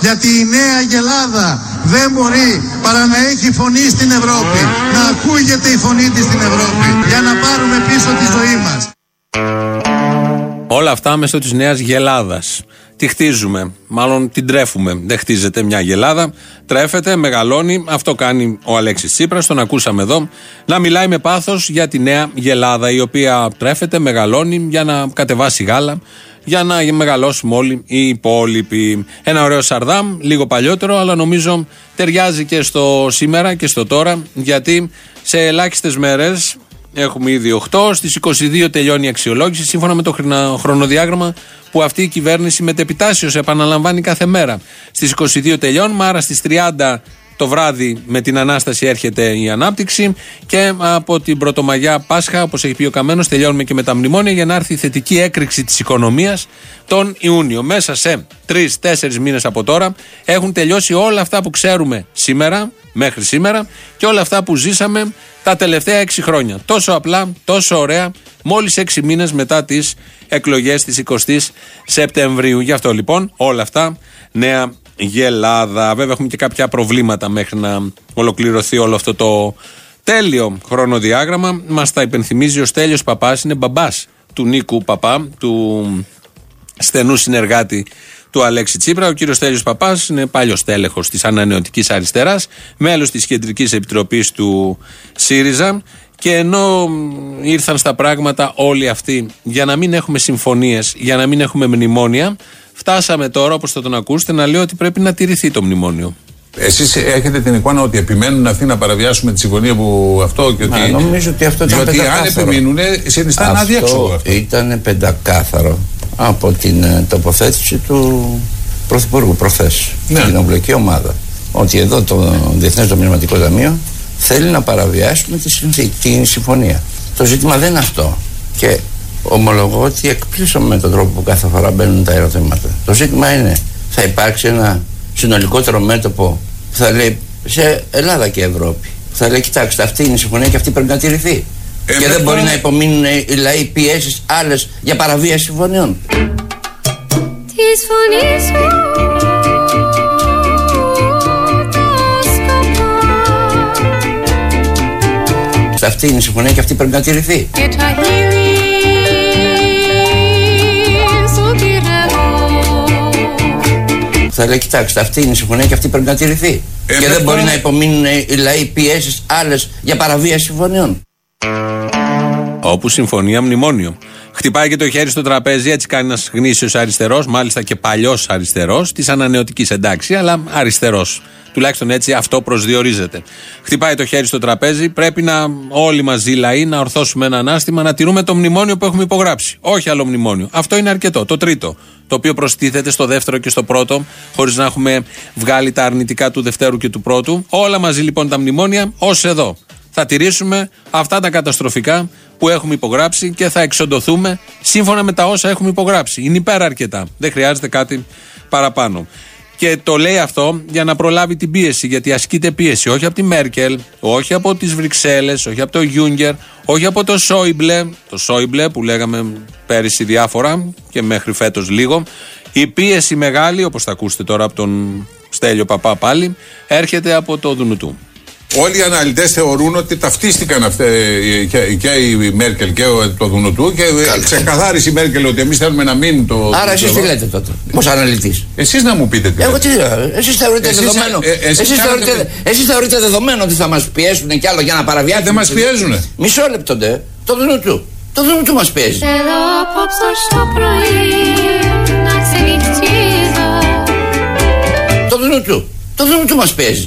Γιατί η νέα Γελάδα δεν μπορεί παρά να έχει φωνή στην Ευρώπη. Να ακούγεται η φωνή της στην Ευρώπη. Για να πάρουμε πίσω τη ζωή μας. Όλα αυτά μέσω της νέας γελάδας. Τη χτίζουμε, μάλλον την τρέφουμε. Δεν χτίζεται μια γελάδα, τρέφεται, μεγαλώνει. Αυτό κάνει ο Αλέξης Τσίπρας, τον ακούσαμε εδώ, να μιλάει με πάθος για τη νέα γελάδα, η οποία τρέφεται, μεγαλώνει για να κατεβάσει γάλα, για να μεγαλώσουμε όλοι οι υπόλοιποι. Ένα ωραίο σαρδάμ, λίγο παλιότερο, αλλά νομίζω ταιριάζει και στο σήμερα και στο τώρα, γιατί σε ελάχιστες μέρες Έχουμε ήδη 8. Στις 22 τελειώνει η αξιολόγηση σύμφωνα με το χρονοδιάγραμμα που αυτή η κυβέρνηση μετεπιτάσεω επαναλαμβάνει κάθε μέρα. Στις 22 τελειώνουμε, άρα στις 30 το βράδυ με την ανάσταση έρχεται η ανάπτυξη και από την Πρωτομαγιά Πάσχα, όπως έχει πει ο Καμένος, τελειώνουμε και με τα μνημόνια για να έρθει η θετική έκρηξη της οικονομίας τον Ιούνιο. Μέσα σε τρει-τέσσερι μήνες από τώρα έχουν τελειώσει όλα αυτά που ξέρουμε σήμερα, μέχρι σήμερα και όλα αυτά που ζήσαμε τα τελευταία έξι χρόνια. Τόσο απλά, τόσο ωραία, μόλις έξι μήνες μετά τις εκλογές της 20η Σεπτεμβρίου. Γι' αυτό λοιπόν όλα αυτά νέα γελάδα. Βέβαια έχουμε και κάποια προβλήματα μέχρι να ολοκληρωθεί όλο αυτό το τέλειο χρονοδιάγραμμα. Μας τα υπενθυμίζει ο Στέλιος Παπάς, είναι μπαμπάς του Νίκου Παπά, του στενού συνεργάτη του Αλέξη Τσίπρα. Ο κύριος Τέλειο Παπάς είναι παλιό τέλεχο της Ανανεωτικής Αριστεράς, μέλος της Κεντρικής Επιτροπής του ΣΥΡΙΖΑ. Και ενώ ήρθαν στα πράγματα όλοι αυτοί για να μην έχουμε συμφωνίες, για να μην έχουμε μνημόνια, φτάσαμε τώρα, όπως θα τον ακούσετε, να λέω ότι πρέπει να τηρηθεί το μνημόνιο. Εσείς έχετε την εικόνα ότι επιμένουν αυτοί να παραβιάσουμε τη συμφωνία που αυτό και ότι. Μα, νομίζω ότι αυτό ήταν Διότι αν επιμείνουν, συνιστά ένα αδιέξοδο αυτό. Ήταν πεντακάθαρο από την ε, τοποθέτηση του Πρωθυπουργού προχθές ναι. στην κοινοβουλευτική ομάδα. Ότι εδώ το Διεθνές Νομισματικό Ταμείο θέλει να παραβιάσουμε τη, συνθήκη, τη συμφωνία. Το ζήτημα δεν είναι αυτό. Και ομολογώ ότι εκπλήσω με τον τρόπο που κάθε φορά μπαίνουν τα ερωτήματα. Το ζήτημα είναι, θα υπάρξει ένα συνολικότερο μέτωπο που θα λέει σε Ελλάδα και Ευρώπη. Που θα λέει, κοιτάξτε, αυτή είναι η συμφωνία και αυτή πρέπει να τηρηθεί. Ε, και δεν μπορεί να υπομείνουν οι λαοί πιέσεις άλλες για παραβίαση συμφωνιών. Αυτή είναι η συμφωνία και αυτή πρέπει να τηρηθεί. Θα λέει, κοιτάξτε, αυτή είναι η συμφωνία και αυτή πρέπει να τηρηθεί. Ε, και δεν μπορεί να υπομείνουν οι λαοί πιέσεις άλλες για παραβίαση συμφωνιών. Όπου συμφωνία μνημόνιο. Χτυπάει και το χέρι στο τραπέζι, έτσι κάνει ένας γνήσιος αριστερός, μάλιστα και παλιός αριστερός, της ανανεωτικής εντάξει, αλλά αριστερός. Τουλάχιστον έτσι αυτό προσδιορίζεται. Χτυπάει το χέρι στο τραπέζι. Πρέπει να όλοι μαζί λαοί να ορθώσουμε ένα ανάστημα, να τηρούμε το μνημόνιο που έχουμε υπογράψει. Όχι άλλο μνημόνιο. Αυτό είναι αρκετό. Το τρίτο. Το οποίο προστίθεται στο δεύτερο και στο πρώτο, χωρίς να έχουμε βγάλει τα αρνητικά του δευτέρου και του πρώτου. Όλα μαζί λοιπόν τα μνημόνια, ως εδώ. Θα τηρήσουμε αυτά τα καταστροφικά που έχουμε υπογράψει και θα εξοντωθούμε σύμφωνα με τα όσα έχουμε υπογράψει. Είναι υπέρα αρκετά. Δεν χρειάζεται κάτι παραπάνω. Και το λέει αυτό για να προλάβει την πίεση, γιατί ασκείται πίεση όχι από τη Μέρκελ, όχι από τις Βρυξέλλες, όχι από το Γιούγκερ, όχι από το Σόιμπλε, το Σόιμπλε που λέγαμε πέρυσι διάφορα και μέχρι φέτος λίγο. Η πίεση μεγάλη, όπως θα ακούσετε τώρα από τον Στέλιο Παπά πάλι, έρχεται από το Δουνουτού. Όλοι οι αναλυτές θεωρούν ότι ταυτίστηκαν αυτές και, η Μέρκελ και το Δουνουτού και ξεκαθάρισε η Μέρκελ ότι εμείς θέλουμε να μείνει το. Άρα εσείς τι λέτε τότε, ως αναλυτής; Εσείς να μου πείτε τι. Εγώ τι λέω, εσείς θεωρείτε εσείς, δεδομένο; Ε, εσείς, εσείς, θεωρείτε, εσείς θεωρείτε δεδομένο ότι θα μας πιέσουν κι άλλο για να παραβιάσουν. Δεν μας πιέζουν. Μισό λεπτό ντε. Το Δουνουτού. Το Δουνουτού μας πιέζει. Το Δουνουτού. Το Δουνουτού μας πιέζει.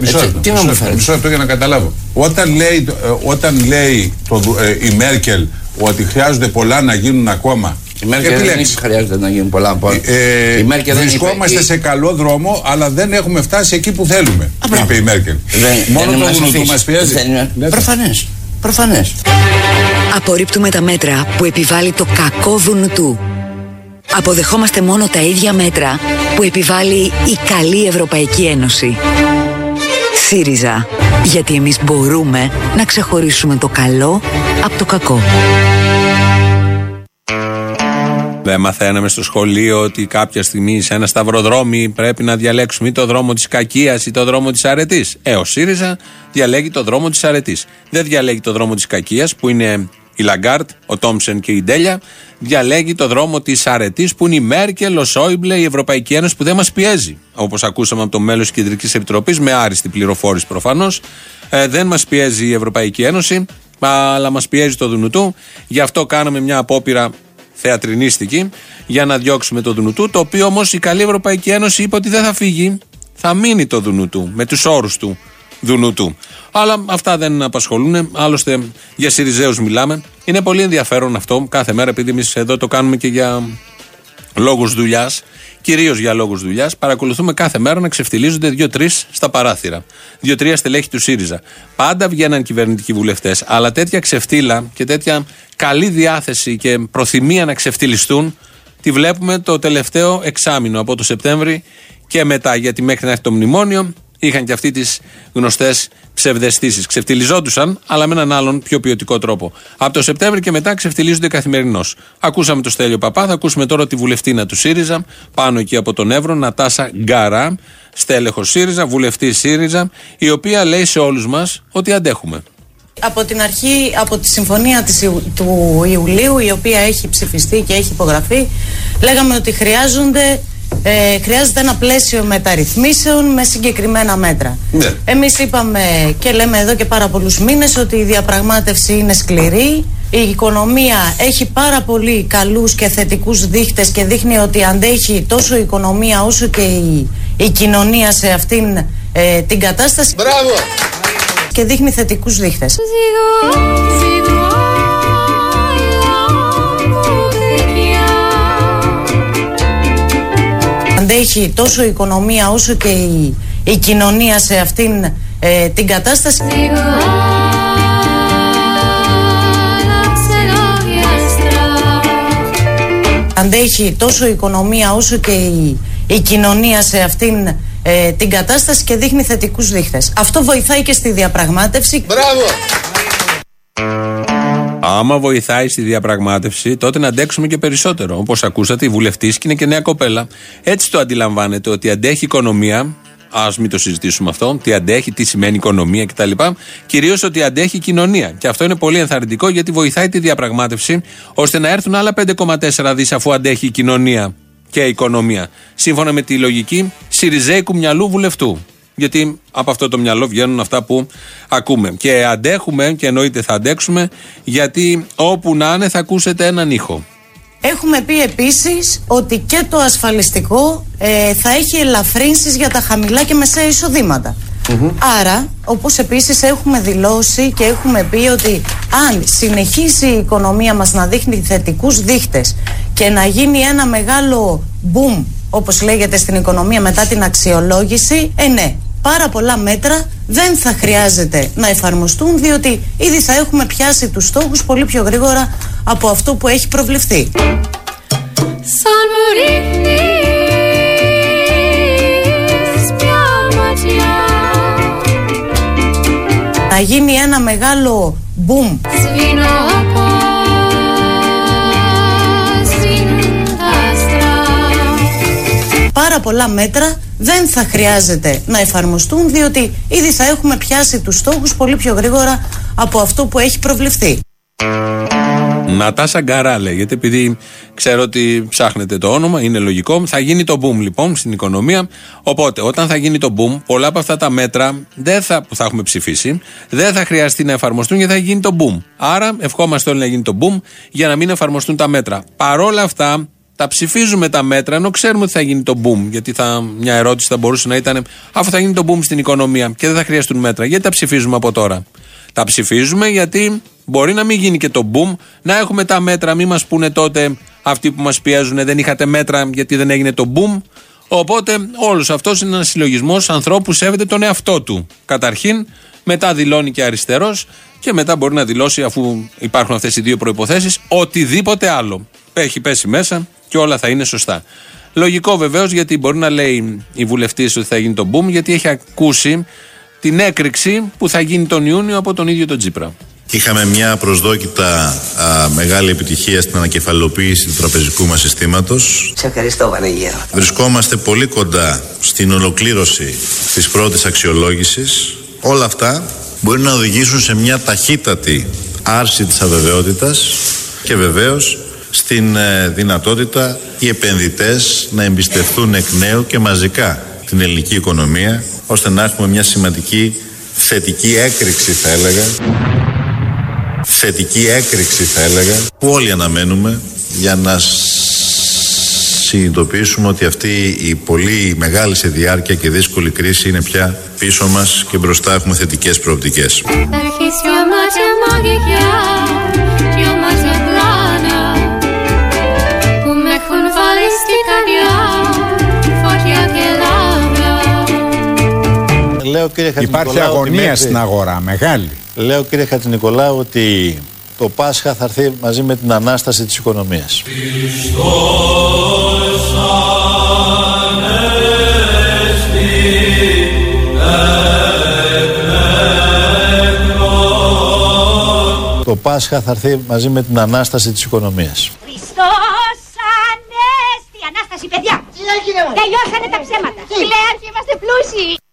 Μισό λεπτό. Τι να μου φέρεις; Μισό λεπτό για να καταλάβω. Όταν λέει, ε, όταν λέει το, ε, η Μέρκελ ότι χρειάζονται πολλά να γίνουν ακόμα Η Μέρκελ δεν χρειάζεται να γίνουν πολλά από ε, η Μέρκελ Βρισκόμαστε είπε, σε καλό δρόμο, αλλά δεν έχουμε φτάσει εκεί που θέλουμε. Α, είπε η Μέρκελ. Δεν, Μόνο δεν το βουνό μας πιέζει. Προφανές. Προφανές. Απορρίπτουμε τα μέτρα που επιβάλλει το κακό του. Αποδεχόμαστε μόνο τα ίδια μέτρα που επιβάλλει η καλή Ευρωπαϊκή Ένωση. ΣΥΡΙΖΑ. Γιατί εμείς μπορούμε να ξεχωρίσουμε το καλό από το κακό. Δεν μαθαίναμε στο σχολείο ότι κάποια στιγμή σε ένα σταυροδρόμι πρέπει να διαλέξουμε ή το δρόμο της κακίας ή το δρόμο της αρετής. Ε, ο ΣΥΡΙΖΑ διαλέγει το δρόμο της αρετής. Δεν διαλέγει το δρόμο της κακίας που είναι η Λαγκάρντ, ο Τόμσεν και η Ντέλια. Διαλέγει το δρόμο της αρετής που είναι η Μέρκελ, ο Σόιμπλε, η Ευρωπαϊκή Ένωση που δεν μας πιέζει. Όπως ακούσαμε από το μέλος της Κεντρικής Επιτροπής, με άριστη πληροφόρηση προφανώς. Ε, δεν μας πιέζει η Ευρωπαϊκή Ένωση, αλλά μας πιέζει το Δουνουτού. Γι' αυτό κάναμε μια απόπειρα θεατρινίστικη για να διώξουμε το Δουνουτού. Το οποίο όμως η καλή Ευρωπαϊκή Ένωση είπε ότι δεν θα φύγει. Θα μείνει το Δουνουτού με τους όρους του Δουνουτού. Αλλά αυτά δεν απασχολούν. Άλλωστε για Σιριζέους μιλάμε. Είναι πολύ ενδιαφέρον αυτό κάθε μέρα, επειδή εμείς εδώ το κάνουμε και για λόγους δουλειάς. Κυρίως για λόγους δουλειάς. Παρακολουθούμε κάθε μέρα να ξεφτιλίζονται δύο-τρεις στα παράθυρα. Δύο-τρία στελέχη του ΣΥΡΙΖΑ. Πάντα βγαίναν κυβερνητικοί βουλευτές. Αλλά τέτοια ξεφτύλα και τέτοια καλή διάθεση και προθυμία να ξεφτυλιστούν τη βλέπουμε το τελευταίο εξάμεινο από το Σεπτέμβρη και μετά. Γιατί μέχρι να έρθει το μνημόνιο είχαν και αυτοί τις γνωστές ψευδεστήσεις. Ξεφτυλιζόντουσαν, αλλά με έναν άλλον πιο ποιοτικό τρόπο. Από το Σεπτέμβριο και μετά ξεφτυλίζονται καθημερινώς. Ακούσαμε το Στέλιο Παπά, θα ακούσουμε τώρα τη βουλευτήνα του ΣΥΡΙΖΑ, πάνω εκεί από τον Εύρο, Νατάσα Γκάρα, στέλεχος ΣΥΡΙΖΑ, βουλευτή ΣΥΡΙΖΑ, η οποία λέει σε όλους μας ότι αντέχουμε. Από την αρχή, από τη συμφωνία της, του Ιουλίου, η οποία έχει ψηφιστεί και έχει υπογραφεί, λέγαμε ότι χρειάζονται ε, χρειάζεται ένα πλαίσιο μεταρρυθμίσεων με συγκεκριμένα μέτρα. Ναι. Εμείς είπαμε και λέμε εδώ και πάρα πολλούς μήνες ότι η διαπραγμάτευση είναι σκληρή. Η οικονομία έχει πάρα πολύ καλούς και θετικούς δείχτες και δείχνει ότι αντέχει τόσο η οικονομία όσο και η, η κοινωνία σε αυτήν ε, την κατάσταση. Μπράβο! Και δείχνει θετικούς δείχτες. Αντέχει τόσο η οικονομία όσο και η, η κοινωνία σε αυτήν ε, την κατάσταση. Αντέχει τόσο η οικονομία όσο και η, η κοινωνία σε αυτήν ε, την κατάσταση και δείχνει θετικούς δείχτες. Αυτό βοηθάει και στη διαπραγμάτευση. Μπράβο! Άμα βοηθάει στη διαπραγμάτευση, τότε να αντέξουμε και περισσότερο. Όπως ακούσατε, η βουλευτής και είναι και νέα κοπέλα. Έτσι το αντιλαμβάνεται ότι αντέχει η οικονομία. Α μην το συζητήσουμε αυτό. Τι αντέχει, τι σημαίνει οικονομία κτλ. Κυρίως ότι αντέχει η κοινωνία. Και αυτό είναι πολύ ενθαρρυντικό γιατί βοηθάει τη διαπραγμάτευση ώστε να έρθουν άλλα 5,4 δις αφού αντέχει η κοινωνία και η οικονομία. Σύμφωνα με τη λογική Σιριζέικου μυαλού βουλευτού. Γιατί από αυτό το μυαλό βγαίνουν αυτά που ακούμε. Και αντέχουμε και εννοείται θα αντέξουμε, γιατί όπου να είναι θα ακούσετε έναν ήχο. Έχουμε πει επίσης ότι και το ασφαλιστικό ε, θα έχει ελαφρύνσεις για τα χαμηλά και μεσαία Άρα, όπως επίσης έχουμε δηλώσει και έχουμε πει ότι αν συνεχίσει η οικονομία μας να δείχνει θετικούς δείχτες και να γίνει ένα μεγάλο boom, όπως λέγεται στην οικονομία μετά την αξιολόγηση, ε ναι, πάρα πολλά μέτρα δεν θα χρειάζεται να εφαρμοστούν διότι ήδη θα έχουμε πιάσει τους στόχους πολύ πιο γρήγορα από αυτό που έχει προβλεφθεί. Να γίνει ένα μεγάλο boom. Πάρα πολλά μέτρα δεν θα χρειάζεται να εφαρμοστούν διότι ήδη θα έχουμε πιάσει τους στόχους πολύ πιο γρήγορα από αυτό που έχει προβλεφθεί. Νατάσα Γκαρά λέγεται, επειδή ξέρω ότι ψάχνετε το όνομα, είναι λογικό. Θα γίνει το boom λοιπόν στην οικονομία. Οπότε, όταν θα γίνει το boom, πολλά από αυτά τα μέτρα δεν θα, που θα έχουμε ψηφίσει δεν θα χρειαστεί να εφαρμοστούν γιατί θα γίνει το boom. Άρα, ευχόμαστε όλοι να γίνει το boom για να μην εφαρμοστούν τα μέτρα. Παρόλα αυτά, τα ψηφίζουμε τα μέτρα ενώ ξέρουμε ότι θα γίνει το boom. Γιατί θα, μια ερώτηση θα μπορούσε να ήταν, αφού θα γίνει το boom στην οικονομία και δεν θα χρειαστούν μέτρα, γιατί τα ψηφίζουμε από τώρα; Τα ψηφίζουμε γιατί μπορεί να μην γίνει και το boom, να έχουμε τα μέτρα, μην μας πούνε τότε Αυτοί που μας πιέζουν δεν είχατε μέτρα γιατί δεν έγινε το boom. Οπότε όλος αυτός είναι ένας συλλογισμός ανθρώπου που σέβεται τον εαυτό του. Καταρχήν, μετά δηλώνει και αριστερός και μετά μπορεί να δηλώσει, αφού υπάρχουν αυτές οι δύο προποθέσει, οτιδήποτε άλλο. Έχει πέσει μέσα και όλα θα είναι σωστά. Λογικό βεβαίως γιατί μπορεί να λέει η βουλευτής ότι θα γίνει το boom, γιατί έχει ακούσει την έκρηξη που θα γίνει τον Ιούνιο από τον ίδιο τον Τζίπρα. Είχαμε μια προσδόκητα μεγάλη επιτυχία στην ανακεφαλοποίηση του τραπεζικού μας συστήματος. Σε ευχαριστώ Βανεγέρο. Βρισκόμαστε πολύ κοντά στην ολοκλήρωση της πρώτης αξιολόγησης. Όλα αυτά μπορεί να οδηγήσουν σε μια ταχύτατη άρση της αβεβαιότητας και βεβαίως στην ε, δυνατότητα οι επενδυτές να εμπιστευτούν εκ νέου και μαζικά την ελληνική οικονομία ώστε να έχουμε μια σημαντική θετική έκρηξη θα έλεγα θετική έκρηξη θα έλεγα που όλοι αναμένουμε για να συνειδητοποιήσουμε ότι αυτή η πολύ μεγάλη σε διάρκεια και δύσκολη κρίση είναι πια πίσω μας και μπροστά έχουμε θετικές προοπτικές. Λέω, κύριε Υπάρχει αγωνία στην αγορά, μεγάλη. Λέω κύριε Χατζηνικολάου ότι το Πάσχα θα έρθει μαζί με την Ανάσταση της οικονομίας. Το Πάσχα θα έρθει μαζί με την Ανάσταση της οικονομίας. Χριστός Ανέστη! Ανάσταση, παιδιά! Τι έγινε, Τελειώσανε τα ψέματα. Κλαίαρχοι, είμαστε πλούσιοι.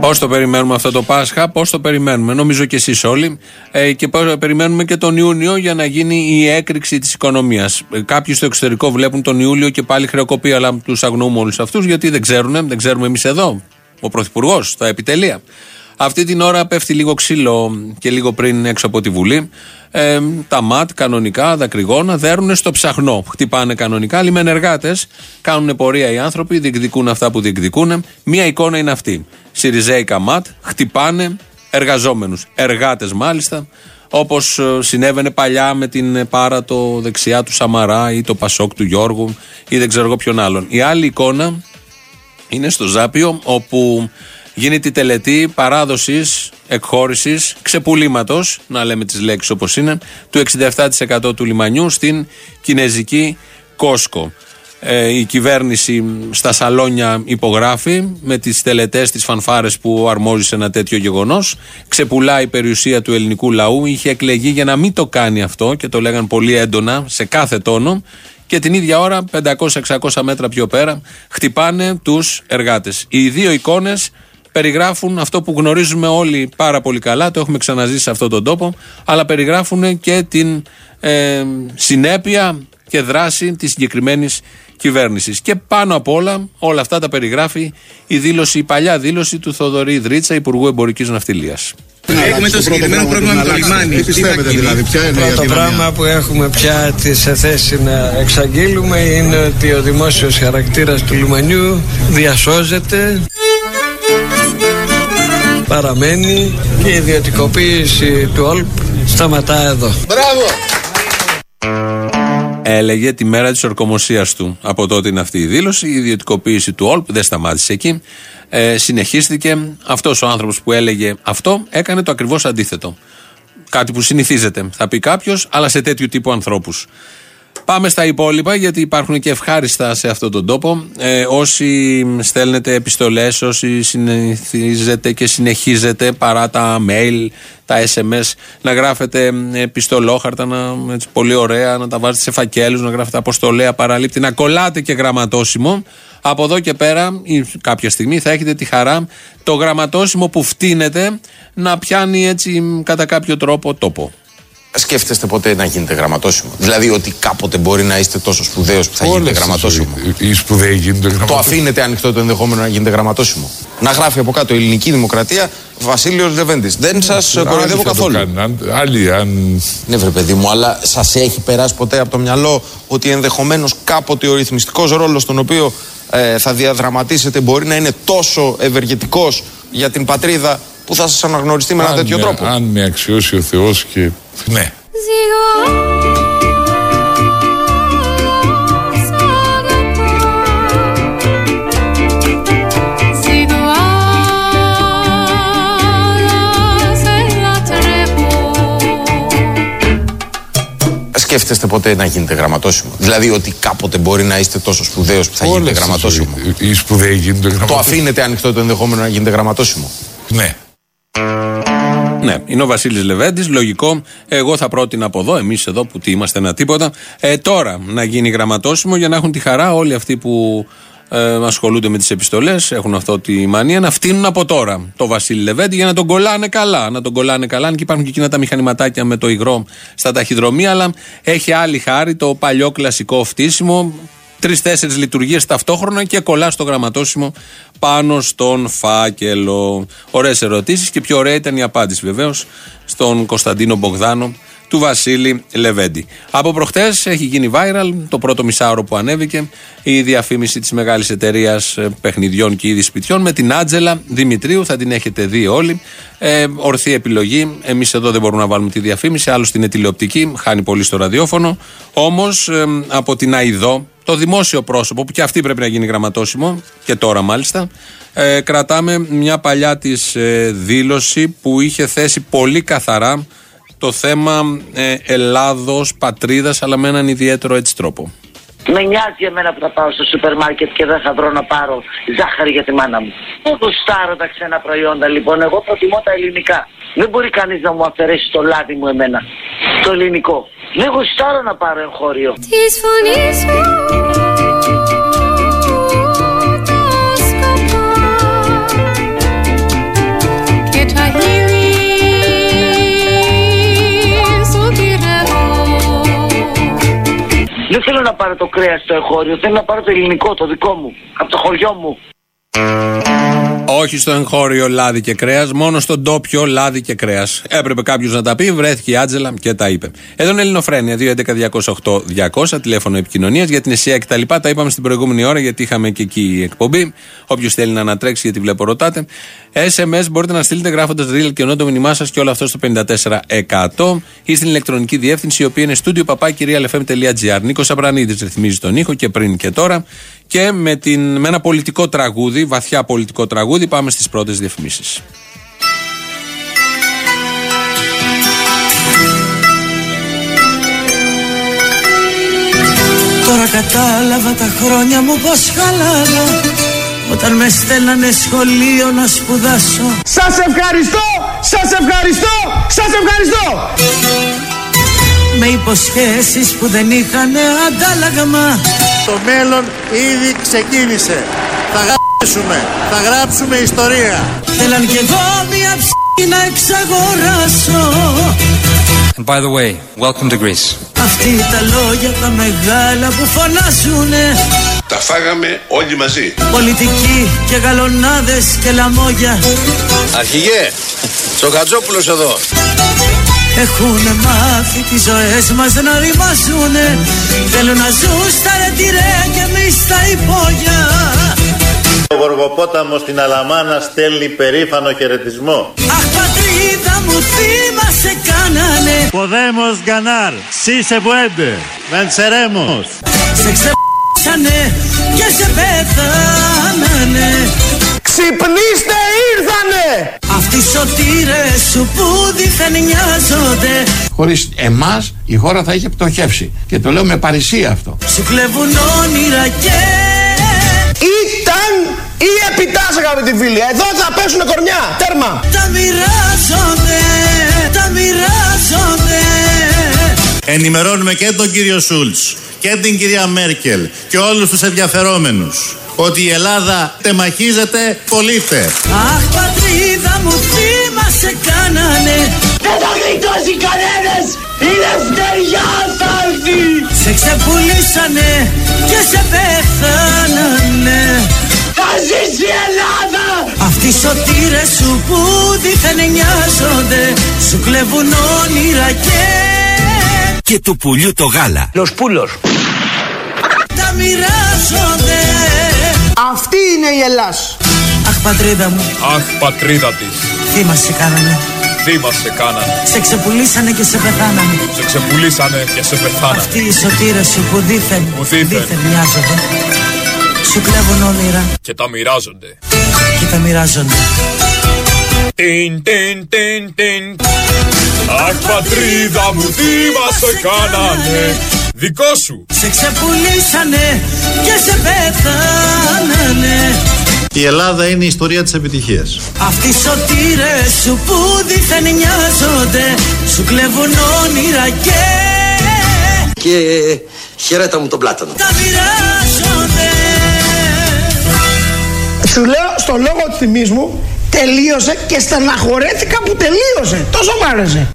Πώς το περιμένουμε αυτό το Πάσχα, πώς το περιμένουμε. Νομίζω και εσείς όλοι. Ε, και πώς περιμένουμε και τον Ιούνιο για να γίνει η έκρηξη της οικονομίας. Ε, κάποιοι στο εξωτερικό βλέπουν τον Ιούλιο και πάλι χρεοκοπεί, αλλά τους αγνοούμε όλους αυτούς γιατί δεν ξέρουν, δεν ξέρουμε εμείς εδώ. Ο Πρωθυπουργός, τα επιτελεία. Αυτή την ώρα πέφτει λίγο ξύλο και λίγο πριν έξω από τη Βουλή. Ε, τα ΜΑΤ κανονικά, δακρυγόνα, δέρουν στο ψαχνό. Χτυπάνε κανονικά. Λιμενεργάτε κάνουν πορεία οι άνθρωποι, διεκδικούν αυτά που διεκδικούν. Μία εικόνα είναι αυτή. Σιριζέικα ΜΑΤ χτυπάνε εργαζόμενους. Εργάτες μάλιστα. Όπως ε, συνέβαινε παλιά με την πάρατο δεξιά του Σαμαρά ή το Πασόκ του Γιώργου ή δεν ξέρω εγώ ποιον άλλον. Η άλλη εικόνα είναι στο Ζάπιο όπου Γίνεται η τελετή παράδοσης, εκχώρησης, ξεπουλήματος, να λέμε τις λέξεις όπως είναι, του 67% του λιμανιού στην κινέζικη Κόσκο. Ε, η κυβέρνηση στα σαλόνια υπογράφει με τις τελετές, τις φανφάρες που αρμόζει σε ένα τέτοιο γεγονός. Ξεπουλάει η περιουσία του ελληνικού λαού. Είχε εκλεγεί για να μην το κάνει αυτό και το λέγαν πολύ έντονα σε κάθε τόνο. Και την ίδια ώρα 500-600 μέτρα πιο πέρα χτυπάνε τους εργάτες. Οι δύο εικόνες περιγράφουν αυτό που γνωρίζουμε όλοι πάρα πολύ καλά, το έχουμε ξαναζήσει σε αυτόν τον τόπο, αλλά περιγράφουν και την ε, συνέπεια και δράση της συγκεκριμένης κυβέρνησης. Και πάνω απ' όλα, όλα αυτά τα περιγράφει η δήλωση, η παλιά δήλωση του Θοδωρή Δρίτσα, Υπουργού Εμπορικής Ναυτιλίας. Έχουμε το συγκεκριμένο πρόβλημα με το λιμάνι. Τι πιστεύετε δηλαδή, ποια είναι η Το πράγμα που έχουμε πια σε θέση να εξαγγείλουμε είναι ότι ο δημόσιος χαρακτήρας του λιμανιού διασώζεται παραμένει και η ιδιωτικοποίηση του ΟΛΠ σταματά εδώ. Μπράβο! Έλεγε τη μέρα της ορκομοσίας του. Από τότε είναι αυτή η δήλωση. Η ιδιωτικοποίηση του ΟΛΠ δεν σταμάτησε εκεί. Ε, συνεχίστηκε. Αυτός ο άνθρωπος που έλεγε αυτό έκανε το ακριβώς αντίθετο. Κάτι που συνηθίζεται, θα πει κάποιος, αλλά σε τέτοιου τύπου ανθρώπους. Πάμε στα υπόλοιπα γιατί υπάρχουν και ευχάριστα σε αυτόν τον τόπο. Ε, όσοι στέλνετε επιστολές, όσοι συνηθίζετε και συνεχίζετε παρά τα mail, τα SMS, να γράφετε επιστολόχαρτα, να, έτσι, πολύ ωραία, να τα βάζετε σε φακέλους, να γράφετε αποστολέα, παραλήπτη, να κολλάτε και γραμματόσημο. Από εδώ και πέρα, ή κάποια στιγμή, θα έχετε τη χαρά το γραμματόσημο που φτύνεται να πιάνει έτσι κατά κάποιο τρόπο τόπο σκέφτεστε ποτέ να γίνετε γραμματόσημο; Δηλαδή ότι κάποτε μπορεί να είστε τόσο σπουδαίος που θα γίνετε γραμματόσημο; Οι σπουδαίοι γίνονται γραμματόσημο. Το αφήνετε ανοιχτό το ενδεχόμενο να γίνετε γραμματόσημο; Να γράφει από κάτω Ελληνική Δημοκρατία Βασίλειος Λεβέντης. Δεν σας κοροϊδεύω καθόλου. Άλλοι, αν. Ναι, βρε παιδί μου, αλλά σας έχει περάσει ποτέ από το μυαλό ότι ενδεχομένως κάποτε ο ρυθμιστικός ρόλος τον οποίο ε, θα διαδραματίσετε μπορεί να είναι τόσο ευεργετικός για την πατρίδα που θα σας αναγνωριστεί με ένα τέτοιο τρόπο. Αν με αξιώσει ο Θεός και. Ναι. Ε, σκέφτεστε ποτέ να γίνετε γραμματόσημο; Δηλαδή ότι κάποτε μπορεί να είστε τόσο σπουδαίος που θα Όλες γίνετε γραμματόσημο; Οι σπουδαίοι γίνονται γραμματόσημο. Το αφήνετε ανοιχτό το ενδεχόμενο να γίνετε γραμματόσημο; Ναι. Ναι, είναι ο Βασίλης Λεβέντης. Λογικό. Εγώ θα πρότεινα από εδώ, εμείς εδώ που τι είμαστε ένα τίποτα, ε, τώρα να γίνει γραμματόσημο για να έχουν τη χαρά όλοι αυτοί που ε, ασχολούνται με τις επιστολές, έχουν αυτό τη μανία να φτύνουν από τώρα το Βασίλη Λεβέντη για να τον κολλάνε καλά. Να τον κολλάνε καλά, αν και υπάρχουν και εκείνα τα μηχανηματάκια με το υγρό στα ταχυδρομεία, αλλά έχει άλλη χάρη το παλιό κλασικό φτύσιμο. Τρει-τέσσερι λειτουργίες ταυτόχρονα και κολλά στο γραμματόσημο πάνω στον φάκελο. Ωραίες ερωτήσεις και πιο ωραία ήταν η απάντηση βεβαίως στον Κωνσταντίνο Μπογδάνο του Βασίλη Λεβέντη. Από προχτές έχει γίνει viral το πρώτο μισάωρο που ανέβηκε η διαφήμιση της μεγάλης εταιρείας παιχνιδιών και είδης σπιτιών με την Άτζελα Δημητρίου. Θα την έχετε δει όλοι. Ε, ορθή επιλογή. Εμείς εδώ δεν μπορούμε να βάλουμε τη διαφήμιση. Άλλο στην τηλεοπτική. Χάνει πολύ στο ραδιόφωνο. Όμως ε, από την ΑΙΔΟ, το δημόσιο πρόσωπο, που και αυτή πρέπει να γίνει γραμματόσημο, και τώρα μάλιστα, ε, κρατάμε μια παλιά της ε, δήλωση που είχε θέσει πολύ καθαρά το θέμα ε, Ελλάδος, πατρίδας, αλλά με έναν ιδιαίτερο έτσι τρόπο. Με νοιάζει εμένα που θα πάω στο σούπερ μάρκετ και δεν θα βρω να πάρω ζάχαρη για τη μάνα μου. Δεν γουστάρω τα ξένα προϊόντα λοιπόν. Εγώ προτιμώ τα ελληνικά. Δεν μπορεί κανείς να μου αφαιρέσει το λάδι μου εμένα. Το ελληνικό. Δεν γουστάρω να πάρω εγχώριο. Της φωνής μου Δεν θέλω να πάρω το κρέας στο εγχώριο. Θέλω να πάρω το ελληνικό, το δικό μου. Από το χωριό μου. Όχι στο εγχώριο λάδι και κρέας, μόνο στο ντόπιο λάδι και κρέας. Έπρεπε κάποιος να τα πει, βρέθηκε η Άτζελα και τα είπε. Εδώ είναι Ελληνοφρένια, 211-208-200, τηλέφωνο επικοινωνίας για την ΕΣΥΑ και τα λοιπά. Τα είπαμε στην προηγούμενη ώρα γιατί είχαμε και εκεί εκπομπή. Όποιος θέλει να ανατρέξει, γιατί βλέπω ρωτάτε. SMS μπορείτε να στείλετε γράφοντας real και ενώ το μήνυμά σας και όλο αυτό στο 54% ή στην ηλεκτρονική διεύθυνση η οποία είναι στούντιο παπάκυριαλεφm.gr. Νίκος Αμπρανίδης ρυθμίζει τον ήχο και πριν και τώρα. Και με, την, με ένα πολιτικό τραγούδι, βαθιά πολιτικό τραγούδι, πάμε στις πρώτες διαφημίσεις. Τώρα κατάλαβα τα χρόνια μου πως χαλάρα Όταν με στέλνανε σχολείο να σπουδάσω Σας ευχαριστώ, σας ευχαριστώ, σας ευχαριστώ. Με υποσχέσεις που δεν είχαν αντάλλαγμα Το μέλλον ήδη ξεκίνησε. Θα γράψουμε, θα γράψουμε ιστορία. Θέλαν κι εγώ μια ψυχή να εξαγοράσω And by the way, welcome to Greece. Αυτή τα λόγια τα μεγάλα που φωνάζουνε Τα φάγαμε όλοι μαζί. Πολιτικοί και γαλονάδες και λαμόγια Αρχηγέ, Τσοκατζόπουλος εδώ. Έχουνε μάθει τις ζωές μας να ρημάζουνε Θέλουν να ζουν στα ρετυρέ και εμείς στα υπόγεια Ο Γοργοπόταμος στην Αλαμάνα στέλνει περήφανο χαιρετισμό. Αχ πατρίδα μου θύμα σε κάνανε Podemos ganar, si se puede. Venceremos. Σε ξεπάσανε και σε πέθανανε Ξυπνήστε ήρθανε. Αυτοί οι σωτήρες σου που δίθεν νοιάζονται Χωρίς εμάς η χώρα θα είχε πτωχεύσει. Και το λέω με παρησία αυτό. Σου κλέβουν όνειρα και Ήταν ή επιτάσσε αγαπητοί φίλοι. Εδώ θα πέσουν κορμιά. Τέρμα. τα μοιράζονται, τα μοιράζονται Ενημερώνουμε και τον κύριο Σούλτς και την κυρία Μέρκελ και όλους τους ενδιαφερόμενους ότι η Ελλάδα τεμαχίζεται, πωλείται. Αχ πατρίδα μου θύμα σε κάνανε Δεν θα γλιτώσει κανένας. Η λευτεριά θα έρθει. Σε ξεπουλήσανε και σε πέθανανε Θα ζήσει η Ελλάδα. Αυτοί οι σωτήρες σου που δίθεν νοιάζονται Σου κλέβουν όνειρα και Και του πουλιού το γάλα. Los pulos. τα μοιράζονται Αυτή είναι η Ελλάς. Αχ πατρίδα μου, Αχ, πατρίδα της. θύμα σε κάνανε Θύμα σε κάνανε. Σε ξεπουλήσανε και σε πεθάνανε Σε ξεπουλήσανε και σε πεθάνανε. Αυτοί οι σωτήρες σου που δίθεν, Που δίθεν. μοιάζονται Σου κλέβουν όνειρα Και τα μοιράζονται. και τα μοιράζονται Τιν, τιν, τιν, τιν. Αχ πατρίδα μου τι μας το κάνανε Δικό σου Σε ξεπουλήσανε και σε πέθανανε Η Ελλάδα είναι η ιστορία της επιτυχίας. Αυτοί οι σωτήρες σου που δίθεν νοιάζονται Σου κλέβουν όνειρα και Και χαιρέτα μου τον πλάτανο. τα μοιράζονται Σου λέω στο λόγο του θυμής μου τελείωσε και στεναχωρέθηκα που τελείωσε. Τόσο μ' άρεσε.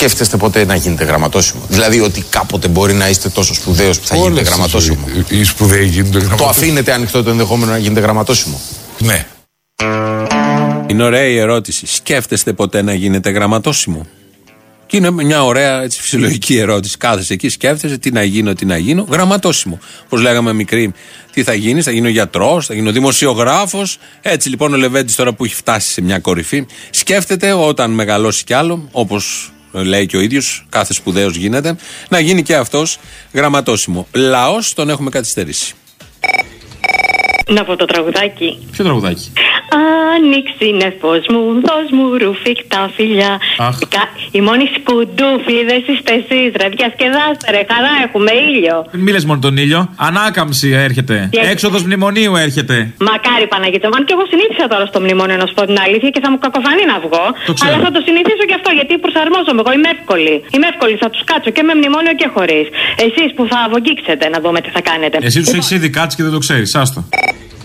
Σκέφτεστε ποτέ να γίνετε γραμματόσημο; Δηλαδή ότι κάποτε μπορεί να είστε τόσο σπουδαίος που θα γίνετε Όλες γραμματόσημο; οι- οι σπουδαίοι γίνονται Το γραμματόσημο. αφήνετε ανοιχτό το ενδεχόμενο να γίνετε γραμματόσημο; Ναι. Είναι ωραία η ερώτηση. Σκέφτεστε ποτέ να γίνετε γραμματόσημο; Και είναι μια ωραία έτσι, φυσιολογική ερώτηση. Κάθεσαι εκεί, σκέφτεσαι τι να γίνω, τι να γίνω. Γραμματόσημο. Όπως λέγαμε μικρή, τι θα γίνεις, θα γίνω γιατρός, θα γίνω δημοσιογράφος. Έτσι λοιπόν ο Λεβέντης τώρα που έχει φτάσει σε μια κορυφή, σκέφτεται όταν μεγαλώσει κι άλλο, όπως λέει και ο ίδιος, κάθε σπουδαίος γίνεται, να γίνει και αυτός γραμματόσημο. Λαός τον έχουμε καθυστερήσει. Να πω το τραγουδάκι. Ποιο τραγουδάκι; Άνοιξε νεφός μου, δώσ' μου ρουφικτά φιλιά. Αχ. Κα- Οι μόνοι σκουντούφλιδες είστε εσείς ρε, διασκεδάστε ρε, χαρά έχουμε ήλιο. Μην μιλες μόνο τον ήλιο. Ανάκαμψη έρχεται. Τι έρχεται; Έξοδος μνημονίου έρχεται. Μακάρι Παναγίτσα μου, αν και εγώ συνήθισα τώρα στο μνημόνιο να σου πω την αλήθεια και θα μου κακοφανεί να βγω. Το ξέρω. Αλλά θα το συνηθίσω και αυτό γιατί προσαρμόζομαι. Εγώ είμαι εύκολη. Είμαι εύκολη, θα τους κάτσω και με μνημόνιο και χωρίς. Εσείς που θα βογγίξετε να δούμε τι θα κάνετε. Εσύ τους έχεις ήδη κάτσει και δεν το ξέρεις. Άστο.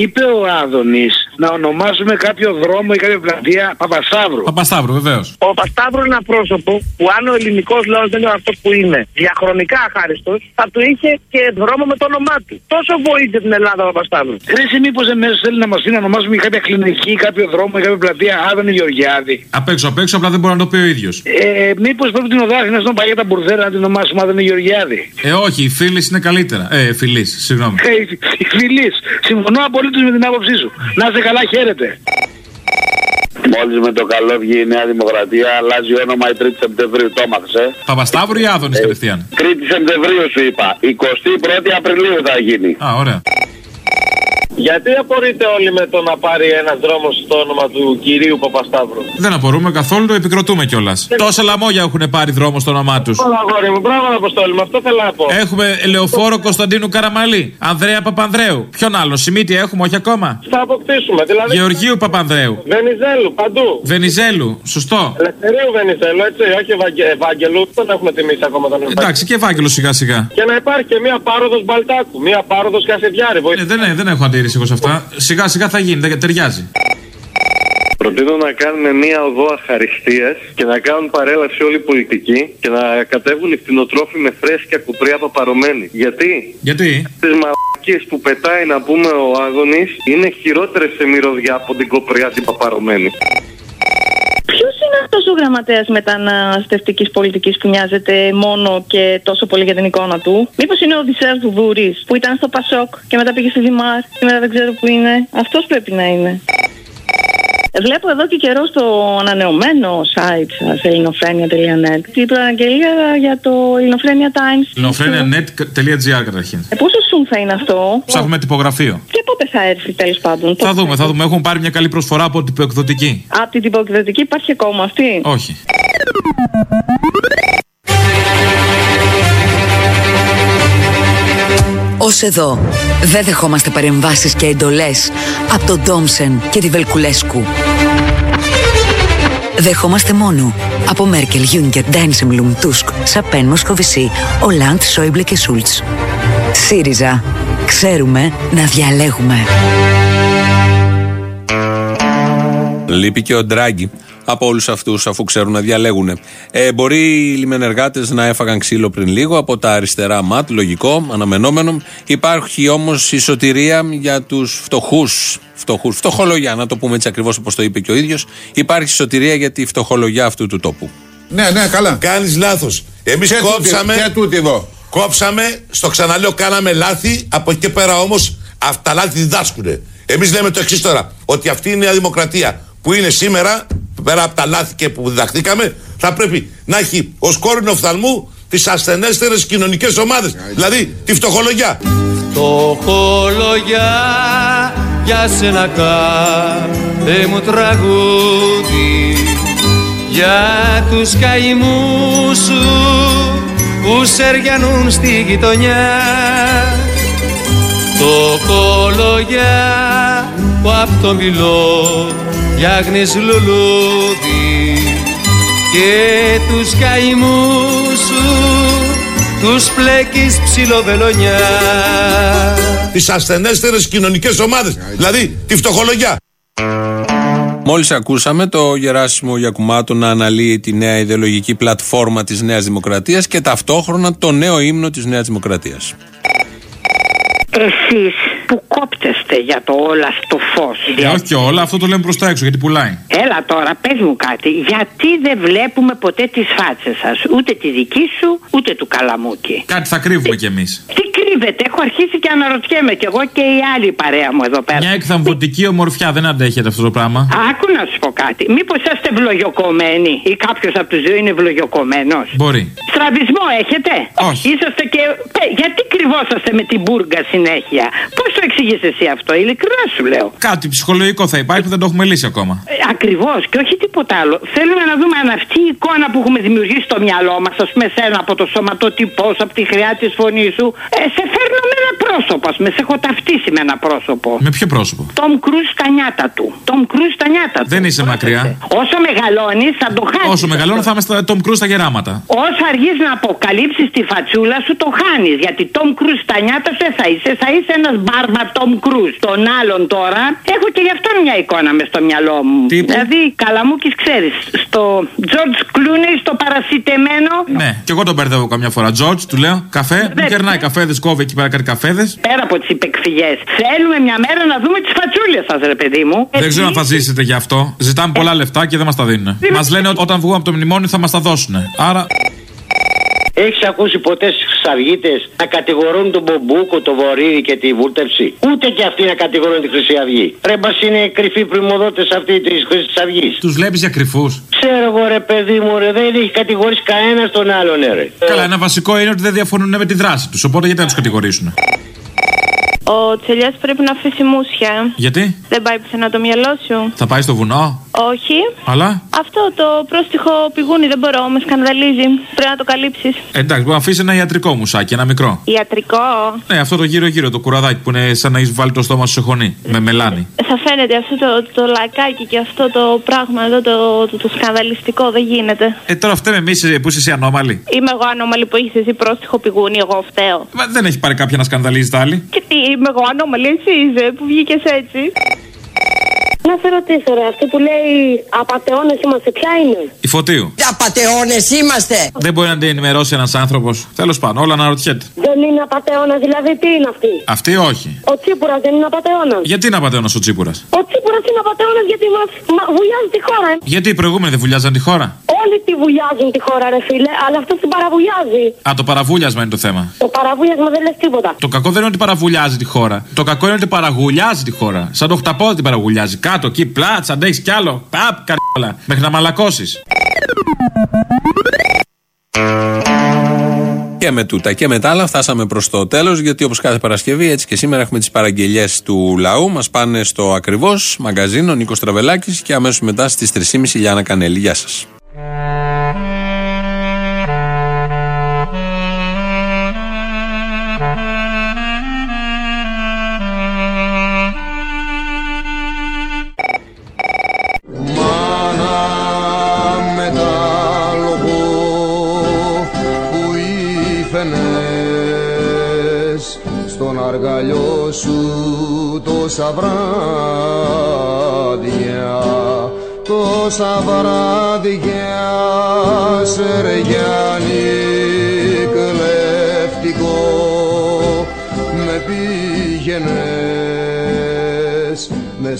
Είπε ο Άδωνης να ονομάσουμε κάποιο δρόμο ή κάποια πλατεία Παπασταύρου. Παπασταύρου, βεβαίως. Ο Παπασταύρου είναι ένα πρόσωπο που αν ο ελληνικός λαός δεν είναι αυτό που είναι, διαχρονικά αχάριστος, θα του είχε και δρόμο με το όνομά του. Τόσο βοήθησε την Ελλάδα ο Παπασταύρου. Χρήση, μήπως εμέσω θέλει να μας πει να ονομάσουμε κάποια κλινική, κάποιο δρόμο ή κάποια πλατεία Άδωνη Γεωργιάδη. Απ' έξω, απ' έξω, απλά δεν μπορεί να το πει ο ίδιος. Ε, μήπως πρέπει την οδάφη στον παγέτα μπουρδέρα να την ονομάσουμε Άδωνη Γεωργιάδη. Ε, όχι, η φίλη είναι καλύτερα. Ε, φιλής, συγγνώμη. Φιλή, συμφωνώ απολύτω με την άποψή σου. Να είσαι καλά, χαίρετε. Μόλις με το καλό βγει η Νέα Δημοκρατία, αλλάζει όνομα η 3η Σεπτεμβρίου. Το έμαθες, ε; Παπασταύρου ή Άδωνης κατευθείαν. 3η Σεπτεμβρίου σου είπα. 21η Απριλίου θα γίνει. Α, ωραία. Γιατί απορείτε όλοι με το να πάρει ένας δρόμος στο όνομα του κυρίου Παπασταύρου; Δεν απορούμε καθόλου, το επικροτούμε κιόλας. Τόσα λαμόγια έχουν πάρει δρόμο στο όνομά τους. Όλα αγόρι μου, μπράβο Αποστόλη, με αυτό θέλω να πω. Έχουμε Λεωφόρο Κωνσταντίνου Καραμαλή, Ανδρέα Παπανδρέου. Ποιον άλλο, Σιμίτη έχουμε, όχι ακόμα; Θα αποκτήσουμε, δηλαδή. Γεωργίου Παπανδρέου. Βενιζέλου, παντού. Βενιζέλου, σωστό. Ελευθερίου Βενιζέλου, έτσι, όχι Ευαγγε... Ευάγγελου, δεν έχουμε τιμήσει ακόμα τον Ευάγγελο. Εντάξει, και Ευάγγελο σιγά σιγά. Και να υπάρχει και μία πάροδος Μπαλτάκου, μία πάροδος Κασιδιάρη. Ε, δεν, δεν έχω αντίρρηση εγώ σε αυτά. Σιγά σιγά θα γίνει, δεν ταιριάζει. Προτείνω να κάνουμε μία οδό αχαριστίας και να κάνουν παρέλαση όλοι οι πολιτικοί και να κατέβουν οι κτηνοτρόφοι με φρέσκια κουπριά παπαρωμένη. Γιατί; Γιατί; Τις μαλακίες που πετάει να πούμε ο Άδωνη είναι χειρότερες σε μυρωδιά από την κοπριά την παπαρωμένη. Ποιος είναι αυτός ο γραμματέας μεταναστευτικής πολιτικής που νοιάζεται μόνο και τόσο πολύ για την εικόνα του; Μήπως είναι ο Οδυσσέας Δουδούρη που ήταν στο Πασόκ και μετά πήγε στη Δημάρ και μετά δεν ξέρω που είναι. Αυτός πρέπει να είναι. Βλέπω εδώ και καιρό στο ανανεωμένο site σα, ελληνοφρένια.net, την προαγγελία για το Ελληνοφρένια Times. Ελληνοφρένια.net.gr καταρχήν. Ε, πόσο σουμ θα είναι αυτό; Ψάχνουμε τυπογραφείο. Και πότε θα έρθει τέλος πάντων. Θα δούμε, θα δούμε. Έχουν πάρει μια καλή προσφορά από την εκδοτική. Από την τυποκριτική υπάρχει ακόμα αυτή; Όχι. Ως εδώ δεν δεχόμαστε παρεμβάσεις και εντολές από τον Ντόμσεν και τη Βελκουλέσκου. Δεχόμαστε μόνο από Μέρκελ, Γιούνκερ, Ντάινσεμλουμ, Τούσκ, Σαπέν, Μοσκοβισή, Ολάντ, Σόιμπλε και Σούλτς. ΣΥΡΙΖΑ. Ξέρουμε να διαλέγουμε. Λείπει και ο Ντράγκη από όλους αυτούς, αφού ξέρουν να διαλέγουν. Ε, μπορεί οι λιμενεργάτες να έφαγαν ξύλο πριν λίγο από τα αριστερά ματ, λογικό, αναμενόμενο. Υπάρχει όμως η σωτηρία για τους φτωχούς. Φτωχούς, φτωχολογιά, να το πούμε έτσι ακριβώς όπως το είπε και ο ίδιος. Υπάρχει σωτηρία για τη φτωχολογιά αυτού του τόπου. Ναι, ναι, καλά. Κάνεις λάθος. Εμείς Και κόψαμε. τούτη- και τούτη εδώ. Κόψαμε, στο ξαναλέω, κάναμε λάθη. Από εκεί και πέρα όμως αυτά τα λάθη διδάσκουν. Εμείς λέμε το εξής τώρα. Ότι αυτή η Νέα Δημοκρατία που είναι σήμερα πέρα από τα λάθη και που διδαχθήκαμε, θα πρέπει να έχει ω κόρυνο οφθαλμού τις ασθενέστερες κοινωνικές ομάδες. Δηλαδή τη φτωχολογιά. Φτωχολογιά για σένα κάθε μου τραγούδι για τους καημούς σου που σεριανούν στη γειτονιά το κολογιά που απ' το μιλό φτιάχνεις λουλούδι και τους καημούς σου τους πλέκεις ψιλοβελονιά Τις ασθενέστερε κοινωνικές ομάδες. Δηλαδή τη φτωχολογιά. Μόλις ακούσαμε το Γεράσιμο Γιακουμάτο να αναλύει τη νέα ιδεολογική πλατφόρμα της Νέας Δημοκρατίας και ταυτόχρονα το νέο ύμνο της Νέας Δημοκρατίας. Εσείς που κόπτεστε για το όλα στο φως Ε, όχι και όλα, αυτό το λέμε προς τα έξω γιατί πουλάει. Έλα τώρα, πες μου κάτι. Γιατί δεν βλέπουμε ποτέ τις φάτσες σας, ούτε τη δική σου, ούτε του Καλαμούκη. Κάτι θα κρύβουμε κι εμείς. Τι κρύβεται, έχω αρχίσει και αναρωτιέμαι κι εγώ και η άλλη παρέα μου εδώ πέρα. Μια εκθαμβωτική ομορφιά δεν αντέχεται αυτό το πράγμα. Άκου να σου πω κάτι. Μήπως είστε βλογιοκομμένοι ή κάποιος από τους δύο είναι βλογιοκομμένος; Μπορεί. Στραβισμό έχετε; Όχι. Είσαστε και. Πε, γιατί κρυβόσαστε με την μπουργκα συνέχεια; Πώ το εξηγείς εσύ αυτό, ειλικρινά σου λέω. Κάτι ψυχολογικό θα υπάρχει που δεν το έχουμε λύσει ακόμα. Ε, Ακριβώς και όχι τίποτα άλλο. Θέλουμε να δούμε αν αυτή η εικόνα που έχουμε δημιουργήσει στο μυαλό μας, ας πούμε, σένα από το σωματότυπό σου, από τη χρειά της φωνής σου, ε, σε φέρνω με ένα πρόσωπο, ας πούμε, σε έχω ταυτίσει με ένα πρόσωπο. Με ποιο πρόσωπο; Τόμ Κρούζ στα νιάτα του. Τόμ Κρούζ στα νιάτα του. Δεν είσαι μακριά. Όσο μεγαλώνεις, θα το χάσεις. Όσο μεγαλώνω θα είμαι στα Tom Cruise στα γεράματα. Όσο αργείς να αποκαλύψεις τη φατσούλα σου, το χάνεις. Γιατί Τόμ Κρούζ στα νιάτα σου δεν θα είσαι. Θα είσαι ένας μπάρμπα Τόμ Κρούζ. Τον άλλον τώρα έχω και γι' αυτόν μια εικόνα μες στο μυαλό μου. Τύπου; Δηλαδή, καλαμούκι ξέρεις. Στο George Clooney, στο παρασιτεμένο. Ναι, και εγώ τον μπερδεύω καμιά φορά. Τζορτζ, του λέω καφέ. Μου κερνάει καφέδες, κόβει εκεί πέρα κάτι καφέδες. Πέρα από τις υπεκφυγές. Θέλουμε μια μέρα να δούμε τις φατσούλες σας, ρε παιδί μου. Δεν ξέρω αν θα ζήσετε γι' αυτό. Ζητάμε πολλά λεφτά και δεν μας τα δίνουν. Μας λένε ότι όταν βγούμε από το μνημόνιο θα μας τα δώσουν. Άρα Έχεις ακούσει ποτέ στου Χρυσαυγίτε να κατηγορούν τον Μπομπούκο, τον Βορύδη και τη βούλτευση; Ούτε και αυτοί να κατηγορούν τη Χρυσή Αυγή. Πρέπει να είναι κρυφοί πρημοδότες αυτοί της Χρυσής Αυγής. τους βλέπεις για κρυφούς. Ξέρω εγώ ρε παιδί μου, ρε, δεν έχει κατηγορήσει κανένας τον άλλον, ναι, ρε. Καλά, ένα βασικό είναι ότι δεν διαφωνούν με τη δράση τους. Οπότε γιατί να τους κατηγορήσουν; Ο Τσελιάς πρέπει να αφήσει μουσια. Γιατί; Δεν πάει πουθενά το μυαλό σου. θα πάει στο βουνό, Όχι. αλλά; Αυτό το πρόστιχο πηγούνι δεν μπορώ, με σκανδαλίζει. Πρέπει να το καλύψεις. Ε, Εντάξει, μπορεί να αφήσεις ένα ιατρικό μουσάκι, ένα μικρό. Ιατρικό; Ναι, αυτό το γύρω-γύρω, το κουραδάκι που είναι σαν να έχεις βάλει το στόμα σου σε χωνί. Με μελάνι. Θα φαίνεται αυτό το, το λακάκι και αυτό το πράγμα εδώ το, το, το σκανδαλιστικό δεν γίνεται. Ε, τώρα φταίμε εμείς που είσαι εσύ ανώμαλη. Είμαι εγώ ανώμαλη που έχεις εσύ πρόστιχο πηγούνι, εγώ φταίω. Μα δεν έχει πάρει κάποια να σκανδαλίζει τα άλλη. Και τι, είμαι εγώ ανώμαλη, εσύ είσαι που βγήκες έτσι. Να σε ρωτήσω, ρε, αυτή που λέει απαταιώνε είμαστε, ποια είναι; Η φωτίου. Απαταιώνε είμαστε; Δεν μπορεί να την ενημερώσει ένας άνθρωπος. Τέλος πάντων, όλα να ρωτιέται. Δεν είναι απαταιώνα, δηλαδή τι είναι αυτή; Αυτή όχι. Ο Τσίπουρας δεν είναι απαταιώνα. Γιατί είναι απαταιώνα ο Τσίπουρας; Ο Τσίπουρας είναι απαταιώνα γιατί μας βουλιάζει τη χώρα. Γιατί οι προηγούμενοι δεν βουλιάζαν τη χώρα; Όλοι τη βουλιάζουν τη χώρα, ρε φίλε, αλλά αυτός την παραβουλιάζει. Α, το παραβούλιασμα είναι το θέμα. Το παραβούλιασμα δεν λες τίποτα. Το κακό δεν είναι ότι παραβουλιάζει τη χώρα. Το κακό είναι ότι παραγουλιάζει τη χώρα. Σαν το χταπόδι την παραγουλιάζει. Κάτω εκεί, πλάτς, αντέχεις κι άλλο. Παπ, καρδόλα. Μέχρι να μαλακώσεις. Και με τούτα και με τα άλλα φτάσαμε προς το τέλος. Γιατί όπως κάθε Παρασκευή, έτσι και σήμερα έχουμε τις παραγγελίε του λαού. Μας πάνε στο ακριβώς μαγκαζίνο Νίκος Τραβελάκης και αμέσως μετά στις 3.30 Λιάννα Κανέλη. Γεια σας.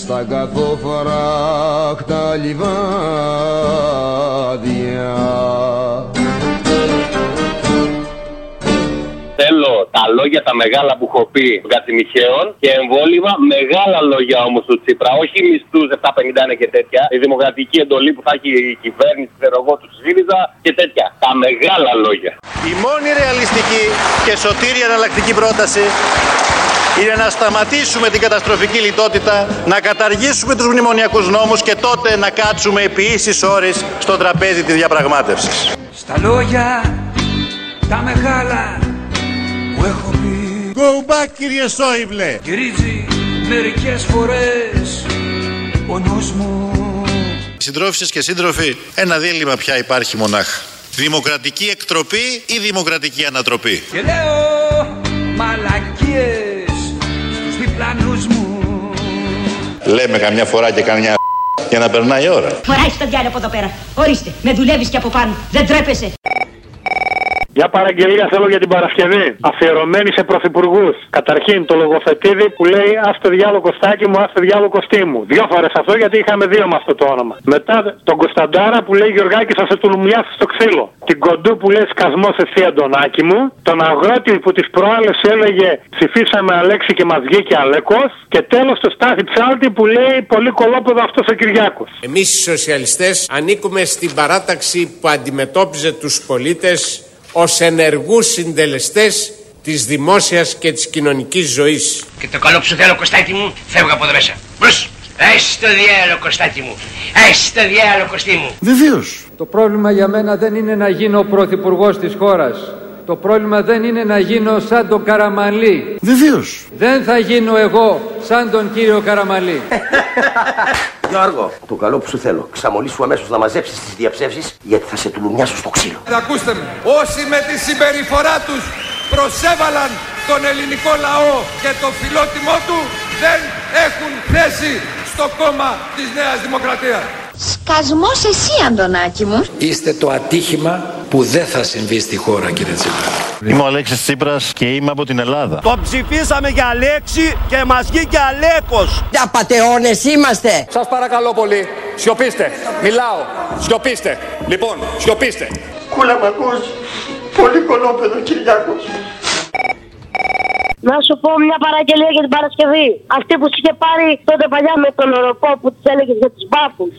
Στα καθόφραχτα λιβάδια. Θέλω τα λόγια τα μεγάλα που έχω πει των Κατσιμιχαίων και εμβόλυμα μεγάλα λόγια όμως του Τσίπρα. Όχι μισθούς 751 και τέτοια. Η δημοκρατική εντολή που θα έχει η κυβέρνηση, ξέρω εγώ, του ΣΥΡΙΖΑ και τέτοια. Τα μεγάλα λόγια. Η μόνη ρεαλιστική και σωτήρια εναλλακτική πρόταση είναι να σταματήσουμε την καταστροφική λιτότητα, να καταργήσουμε τους μνημονιακούς νόμους και τότε να κάτσουμε επί ίσης ώρες στο τραπέζι της διαπραγμάτευσης. Στα λόγια τα μεγάλα που έχω πει Go back κύριε Σόιμπλε Γυρίζει μερικές φορές ο νους μου Συντρόφισσες και σύντροφοι, ένα δίλημα πια υπάρχει μονάχα. Δημοκρατική εκτροπή ή δημοκρατική ανατροπή; Και λέω μαλακίες στους διπλανούς μου Λέμε καμιά φορά και καμιά για να περνάει η ώρα. Φοράει στο διάλογο από εδώ πέρα. Ορίστε, με δουλεύεις και από πάνω. Δεν τρέπεσαι. Μια παραγγελία θέλω για την Παρασκευή. Αφιερωμένη σε πρωθυπουργούς. Καταρχήν το λογοθετήδι που λέει Άστε διάλογο Κωστάκι μου, άστε διάλογο Κωστή μου. Δύο φορές αυτό γιατί είχαμε δύο με αυτό το όνομα. Μετά τον Κωνσταντάρα που λέει Γιωργάκη θα σε τουλουμιάσει στο ξύλο. Την Κοντού που λέει Σκασμό εσύ Αντωνάκη μου. Τον Αγρότη που τις προάλλες έλεγε Ψηφίσαμε Αλέξη και μας βγήκε Αλέκος. Και τέλος το Στάθη Ψάλτη που λέει Πολύ κολόπεδο αυτός ο Κυριάκος. Εμείς οι σοσιαλιστές ανήκουμε στην παράταξη που αντιμετώπιζε τους πολίτες ως ενεργούς συντελεστές της δημόσιας και της κοινωνικής ζωής. Και το καλό που σου θέλω, Κωστάκη μου, φεύγω από εδώ μέσα. Μπρος! Έσ το διάλογο, Κωστάκη μου. Έσ το διάλογο, Κωστή μου. Βεβαίως. Το πρόβλημα για μένα δεν είναι να γίνω πρωθυπουργός της χώρας. Το πρόβλημα δεν είναι να γίνω σαν τον Καραμαλή. Βεβαίως. Δεν θα γίνω εγώ σαν τον κύριο Καραμαλή. Γιώργο, το καλό που σου θέλω. Ξαμολύσου αμέσως να μαζέψεις τις διαψεύσεις γιατί θα σε τουλουμιάσω στο ξύλο. Ακούστε με, όσοι με τη συμπεριφορά τους προσέβαλαν τον ελληνικό λαό και το φιλότιμό του δεν έχουν θέση στο κόμμα της Νέας Δημοκρατίας. Σκασμός εσύ Αντωνάκη μου. Είστε το ατύχημα που δεν θα συμβεί στη χώρα κύριε Τσίπρα. Είμαι ο Αλέξης Τσίπρας και είμαι από την Ελλάδα. Το ψηφίσαμε για Αλέξη και μας βγήκε Αλέκος. Απατεώνες είμαστε. Σας παρακαλώ πολύ, σιωπήστε. Μιλάω, σιωπήστε. Λοιπόν, σιωπήστε. Κούλα μ' ακούς. Πολύ κολόπεδο Κυριάκος. Να σου πω μια παραγγελία για την Παρασκευή. Αυτή που σου είχε πάρει τότε παλιά με τον οροπό που της έλεγες για τους μπάφους.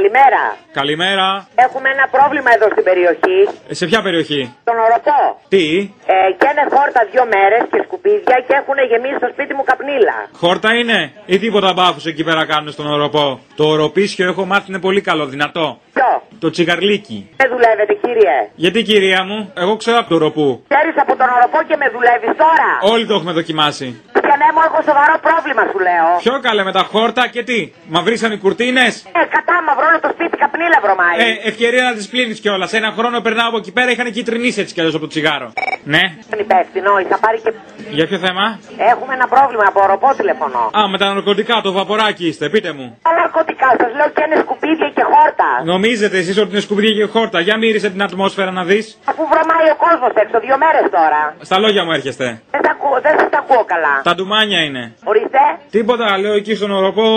Καλημέρα. Καλημέρα. Έχουμε ένα πρόβλημα εδώ στην περιοχή. Ε, Σε ποια περιοχή; Τον οροπό. Τι; Ε, καίνε χόρτα δύο μέρες και σκουπίδια και έχουν γεμίσει το σπίτι μου καπνίλα. Χόρτα είναι ή τίποτα μπάφου εκεί πέρα κάνουν στον οροπό; Το οροπίσιο έχω μάθει είναι πολύ καλό, δυνατό. Ποιο; Το τσιγαρλίκι. Δεν δουλεύετε, κύριε; Γιατί κυρία μου, εγώ ξέρω από το οροπού. Ξέρεις από τον οροπό και με δουλεύεις τώρα; Όλοι το έχουμε δοκιμάσει. Και ναι, μου έχω σοβαρό πρόβλημα, σου λέω. Ποιο καλέ με τα χόρτα και τι, μαυρίσαν οι κουρτίνες; Ε, κατά μαυρώνω το σπίτι καπνίλα βρωμάει. Ε, ευκαιρία να τις πλύνεις κιόλας. Ένα χρόνο περνάω από εκεί πέρα, είχαν κυτρινήσει έτσι κι αλλιώς από το τσιγάρο. Ναι. Είναι υπεύθυνο, θα πάρει και. Για ποιο θέμα; Έχουμε ένα πρόβλημα από οροπό τηλεφωνώ. Α, με τα ναρκωτικά, το βαποράκι είστε, πείτε μου. Τα ναρκωτικά, σας λέω και είναι σκουπίδια και χόρτα. Νομίζετε εσείς ότι είναι σκουπίδια και χόρτα. Για μύρισε την ατμόσφαιρα να δεις. Αφού βρωμάει ο κόσμος έξω, δύο μέρες τώρα. Στα λόγια μου έρχεστε. Δεν τα ακούω, δεν σας τα ακούω καλά. Τα ντουμάνια είναι. Ορίστε. Τίποτα, λέω εκεί στον οροπό,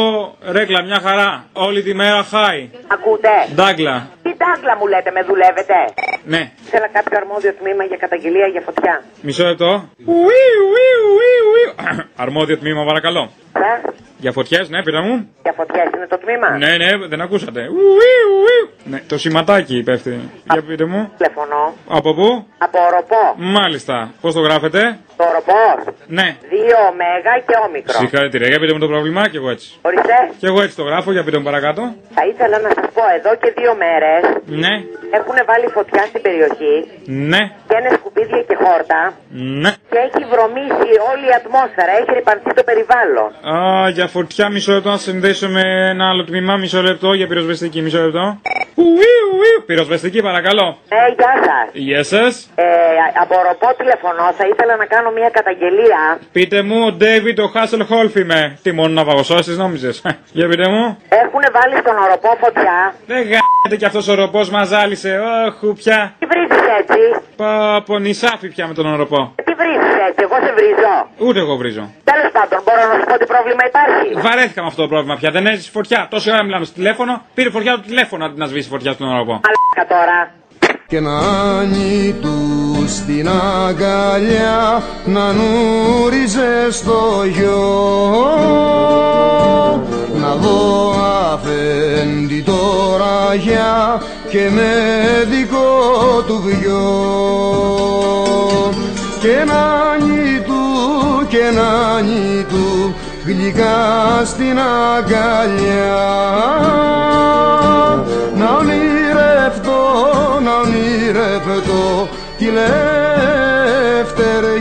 ρέκλα, μια χαρά. Όλη τη μέρα χάι. Ακούτε. Ντάγκλα. Τι τάγκλα μου λέτε, με δουλεύετε; Ναι. Θέλω κάποιο αρμόδιο τμήμα για καταγγελία για φωτιά. Μισό λεπτό. Ουί, ουί, ουί, ουί. Αρμόδιο τμήμα, παρακαλώ. Ε, Για φωτιές, ναι, πείτε μου. για φωτιές είναι το τμήμα. Ναι, ναι, δεν ακούσατε. Ουί, ουί. Ναι, το σηματάκι υπεύθυνο. Για πείτε μου. Τηλεφωνώ. Από πού; Από οροπό. Μάλιστα. Πώς το γράφετε; Το οροπό. Ναι. Δύο ωμέγα και όμικρο. Συγχαρητήρια. Για πείτε μου το πρόβλημα και εγώ έτσι. Ορίστε. Και εγώ έτσι το γράφω, για πείτε μου παρακάτω. Θα ήθελα να σας πω εδώ και δύο μέρες Ναι, έχουν βάλει φωτιά στην περιοχή ναι, και είναι σκουπίδια και χόρτα ναι. και έχει βρωμίσει όλη η ατμόσφαιρα, έχει ρηπανθεί το περιβάλλον. Α, για φωτιά μισό λεπτό να συνδέσω με ένα άλλο τμήμα. Μισό λεπτό για πυροσβεστική, μισό λεπτό. Ουί, ουί. Πυροσβεστική, παρακαλώ. Ε, γεια σας. Γεια σας. Ε, από οροπό τηλεφωνώ, θα ήθελα να κάνω μια καταγγελία. Πείτε μου, ο Ντέιβιτ ο Χάσελ Χόλφ είμαι. Τι μόνο να βαγωσώσει, νόμιζες; για πείτε μου. Έχουν βάλει στον οροπό φωτιά. Δεν γάμπεται κι αυτός ο ροπός μας ζάλισε. Όχου πια. Τι βρίζεις έτσι; Παπο νησάφι πια με τον οροπό. Τι βρίζεις έτσι, εγώ σε βρίζω. Ούτε εγώ βρίζω. Τέλος πάντων, μπορώ να σου πω τι πρόβλημα υπάρχει. Βαρέθηκα με αυτό το πρόβλημα πια. Δεν έζησε φωτιά. Τόση ώρα μιλάμε στο τηλέφωνο. Πήρε φωτιά το τηλέφωνο αντί να σβήσει φωτιά στον οροπό. Μαλάκα τώρα. και να του στην αγκαλιά να νούριζε στο γιο να δω αφέντη τώρα για και με δικό του βιό και να του και να του γλυκά στην αγκαλιά. Να ονειρευτώ, να ονειρευτώ τη λευτεριά. Θέλω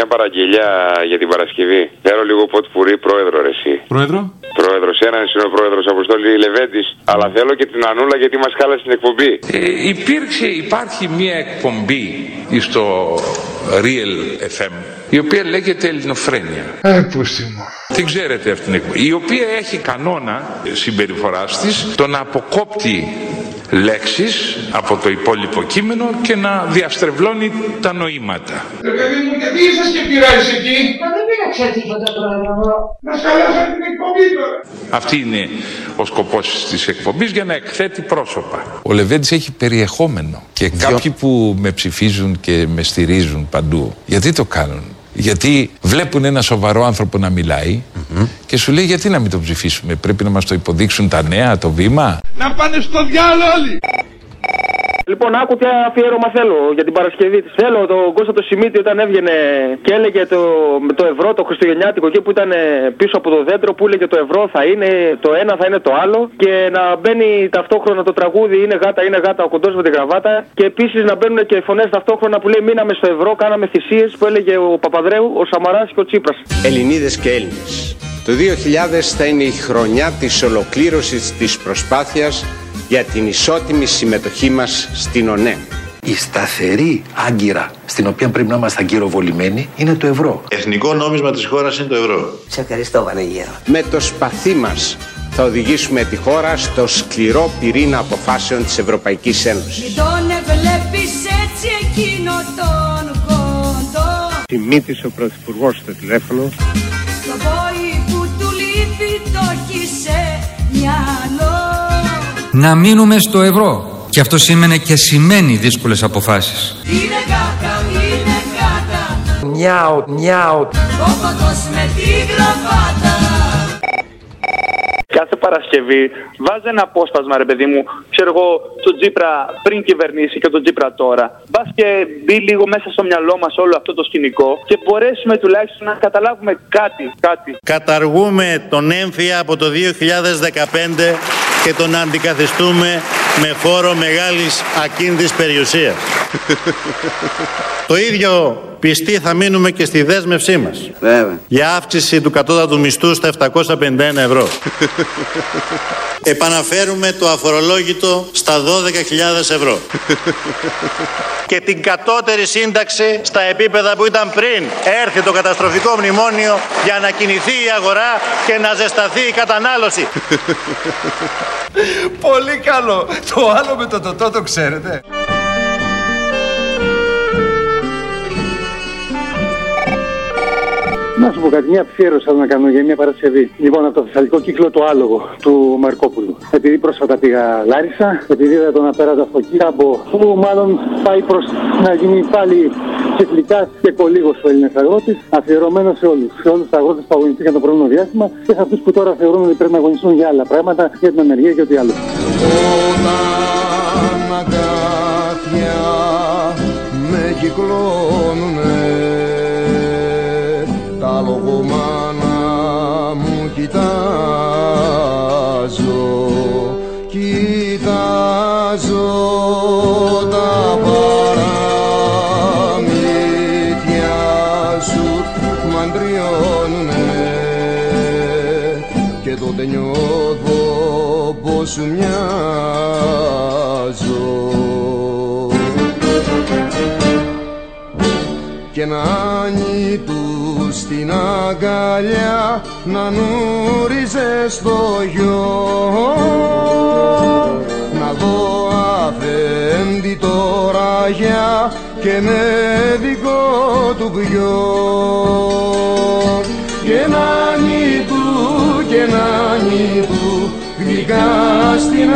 μια παραγγελιά για την Παρασκευή. Θέλω λίγο ποτ πουρί πρόεδρο, ρε, εσύ. Πρόεδρο; Πρόεδρος, έναν είναι ο πρόεδρος Αποστόλη Λεβέντης. Αλλά θέλω και την Ανούλα γιατί μας χάλασε την εκπομπή. Ε, υπήρξε, υπάρχει μια εκπομπή στο Real FM η οποία λέγεται Ελληνοφρένια. Ε, πούστη μου. Την ξέρετε αυτήν την εκπομπή. Η οποία έχει κανόνα συμπεριφοράς της το να αποκόπτει λέξεις από το υπόλοιπο κείμενο και να διαστρεβλώνει τα νοήματα. Ρε παιδί μου, γιατί είσαστε και πειράζεις εκεί; Μα δεν πήραξε τίποτα πρόεδρο. Μας χαλάσατε την εκπομπή τώρα. Αυτή είναι ο σκοπός της εκπομπής για να εκθέτει πρόσωπα. Ο Λεβέντης έχει περιεχόμενο και κάποιοι που με ψηφίζουν και με στηρίζουν παντού, γιατί το κάνουν; Γιατί βλέπουν ένα σοβαρό άνθρωπο να μιλάει και σου λέει γιατί να μην το ψηφίσουμε. Πρέπει να μας το υποδείξουν τα νέα, το βήμα. Να πάνε στο διάλο όλοι. Λοιπόν, άκου τι αφιέρωμα θέλω για την Παρασκευή τη. Θέλω τον Κώστα το Σιμίτη όταν έβγαινε και έλεγε το, με το ευρώ, το Χριστουγεννιάτικο εκεί που ήταν ε, πίσω από το δέντρο που έλεγε το ευρώ θα είναι το ένα, θα είναι το άλλο. Και να μπαίνει ταυτόχρονα το τραγούδι Είναι γάτα, είναι γάτα, ο κοντός με την γραβάτα. Και επίσης να μπαίνουν και φωνές ταυτόχρονα που λέει Μείναμε στο ευρώ, κάναμε θυσίες που έλεγε ο Παπαδρέου, ο Σαμαράς και ο Τσίπρας. Ελληνίδες και Έλληνες. Το 2000 θα είναι η χρονιά της ολοκλήρωσης της προσπάθειας για την ισότιμη συμμετοχή μας στην ΟΝΕ. Η σταθερή άγκυρα στην οποία πρέπει να είμαστε αγκυροβολημένοι είναι το ευρώ. Εθνικό νόμισμα της χώρας είναι το ευρώ. Σε ευχαριστώ Βανεγέρο. Με το σπαθί μας θα οδηγήσουμε τη χώρα στο σκληρό πυρήνα αποφάσεων της Ευρωπαϊκής Ένωσης. Μην τον βλέπεις έτσι εκείνο τον κοντό Τιμήτης ο Πρωθυπουργός στο τηλέφωνο. Το πόη που του λείπει το έχεις σε μυαλό Να μείνουμε στο ευρώ. Και αυτό σήμαινε και σημαίνει δύσκολες αποφάσεις. Είναι γάτα, είναι γάτα Μιάου, μιάου. Ο κοντός με τη γραβάτα Κάθε Παρασκευή βάζει ένα απόσπασμα, ρε παιδί μου, ξέρω εγώ, τον Τζίπρα πριν κυβερνήσει και τον Τζίπρα τώρα. Μπας και μπει λίγο μέσα στο μυαλό μας όλο αυτό το σκηνικό και μπορέσουμε τουλάχιστον να καταλάβουμε κάτι. κάτι. Καταργούμε τον έμφυα από το 2015 και τον αντικαθιστούμε με φόρο μεγάλης ακίνητης περιουσίας. το ίδιο πιστοί θα μείνουμε και στη δέσμευσή μας. Για αύξηση του κατώτατου μισθού στα 751 ευρώ. Επαναφέρουμε το αφορολόγητο στα 12.000 ευρώ. και την κατώτερη σύνταξη στα επίπεδα που ήταν πριν έρθει το καταστροφικό μνημόνιο για να κινηθεί η αγορά και να ζεσταθεί η κατανάλωση. Πολύ καλό. Το άλλο με το τοτό το ξέρετε. Να σου πω κάτι, μια αφιέρωση θέλω να κάνω για μια Παρασκευή. Λοιπόν, από το Θεσσαλικό κύκλο το άλογο του Μαρκόπουλου. Επειδή πρόσφατα πήγα Λάρισα, επειδή είδα τον απέραντα από εκεί, από που μάλλον πάει προς να γίνει πάλι κυκλικά και κολίγο ο Έλληνας αγρότης, αφιερωμένος σε όλους. Σε όλους τους αγρότες που αγωνιστήκαν το προηγούμενο διάστημα και σε αυτούς που τώρα θεωρούν ότι πρέπει να αγωνιστούν για άλλα πράγματα, για την ανεργία και ό,τι άλλο. Κυκλώνουνε τα λογομάνα μου κοιτάζω κοιτάζω τα παραμύθια σου μαντριώνουνε και τότε νιώθω πως σου μοιάζω και να του στην αγκαλιά να νούριζες στο γιο. Να δω αφέντη τώρα για και με δικό του βιό και να του και να του γλυκά στη την